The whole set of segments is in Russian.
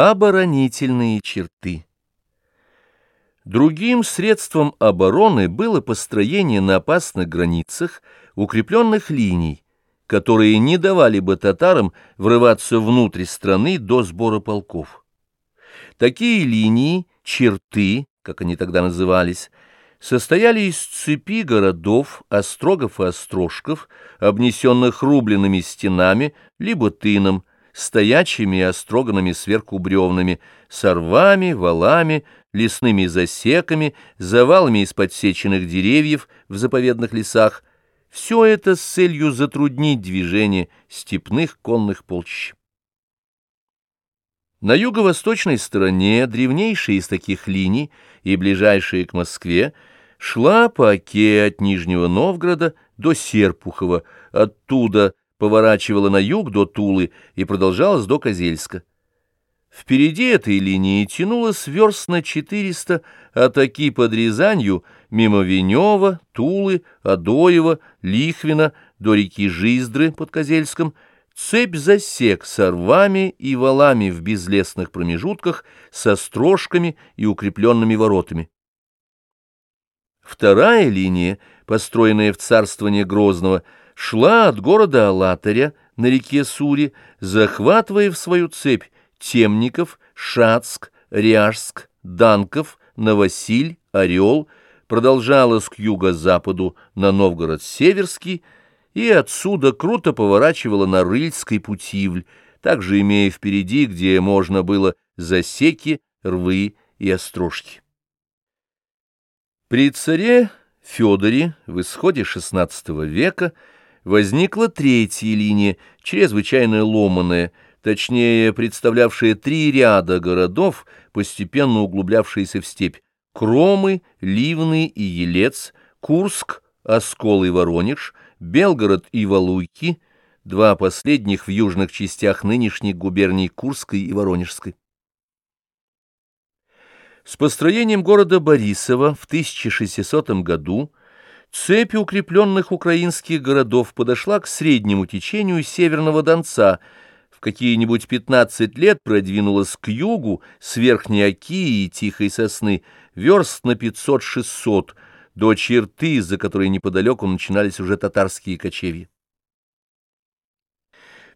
Оборонительные черты Другим средством обороны было построение на опасных границах укрепленных линий, которые не давали бы татарам врываться внутрь страны до сбора полков. Такие линии, черты, как они тогда назывались, состояли из цепи городов, острогов и острожков, обнесенных рубленными стенами, либо тыном, стоячими и остроганными сверху бревнами, сорвами, валами, лесными засеками, завалами из подсеченных деревьев в заповедных лесах, все это с целью затруднить движение степных конных полчищ. На юго-восточной стороне, древнейшая из таких линий и ближайшая к Москве, шла по оке от Нижнего Новгорода до Серпухова, оттуда поворачивала на юг до Тулы и продолжалась до Козельска. Впереди этой линии тянулась верст на 400 от Оки под Рязанью мимо Венева, Тулы, Адоева, Лихвина до реки Жиздры под Козельском, цепь засек с рвами и валами в безлесных промежутках со строжками и укрепленными воротами. Вторая линия, построенная в царствование Грозного, шла от города Алатыря на реке Сури, захватывая в свою цепь Темников, Шацк, Ряжск, Данков, Новосиль, Орел, продолжалась к юго-западу на Новгород-Северский и отсюда круто поворачивала на Рыльский путивль, также имея впереди, где можно было засеки, рвы и острожки. При царе Федоре в исходе XVI века возникла третья линия, чрезвычайно ломаная, точнее, представлявшая три ряда городов, постепенно углублявшиеся в степь — Кромы, Ливны и Елец, Курск, Оскол и Воронеж, Белгород и Валуйки, два последних в южных частях нынешних губерний Курской и Воронежской. С построением города Борисова в 1600 году цепь укрепленных украинских городов подошла к среднему течению Северного Донца, в какие-нибудь 15 лет продвинулась к югу с Верхней Оки и Тихой Сосны, верст на 500-600, до черты, за которой неподалеку начинались уже татарские кочевья.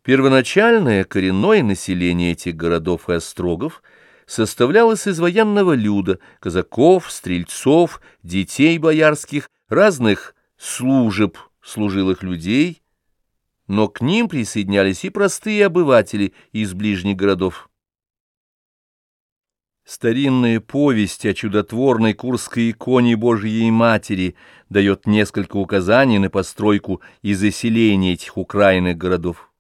Первоначальное коренное население этих городов и острогов – составлялась из военного люда, казаков, стрельцов, детей боярских, разных служеб, служилых людей, но к ним присоединялись и простые обыватели из ближних городов. Старинная повесть о чудотворной курской иконе Божьей Матери дает несколько указаний на постройку и заселение этих украинных городов.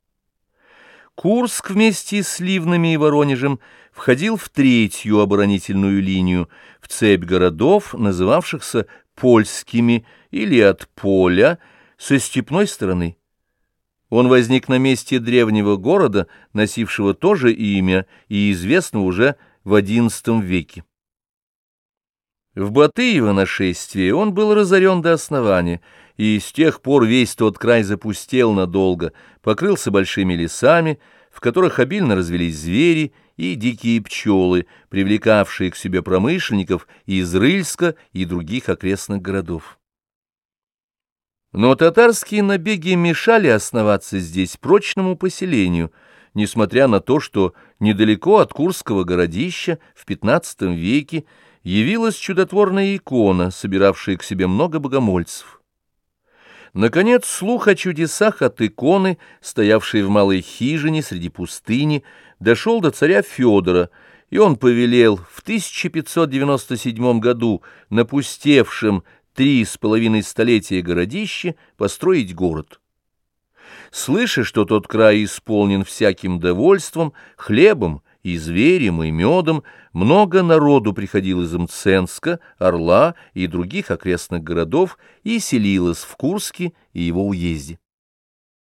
Курск вместе с Ливнами и Воронежем входил в третью оборонительную линию, в цепь городов, называвшихся польскими или от поля, со степной стороны. Он возник на месте древнего города, носившего тоже имя и известного уже в XI веке. В Батыево нашествие он был разорен до основания, и с тех пор весь тот край запустел надолго, покрылся большими лесами, в которых обильно развелись звери и дикие пчелы, привлекавшие к себе промышленников из Рыльска и других окрестных городов. Но татарские набеги мешали основаться здесь прочному поселению, несмотря на то, что недалеко от Курского городища в XV веке явилась чудотворная икона, собиравшая к себе много богомольцев. Наконец, слух о чудесах от иконы, стоявшей в малой хижине среди пустыни, дошел до царя Федора, и он повелел в 1597 году напустевшим три с половиной столетия городище построить город. Слыша, что тот край исполнен всяким довольством, хлебом и зверем, и медом, много народу приходило из Мценска, Орла и других окрестных городов и селилось в Курске и его уезде.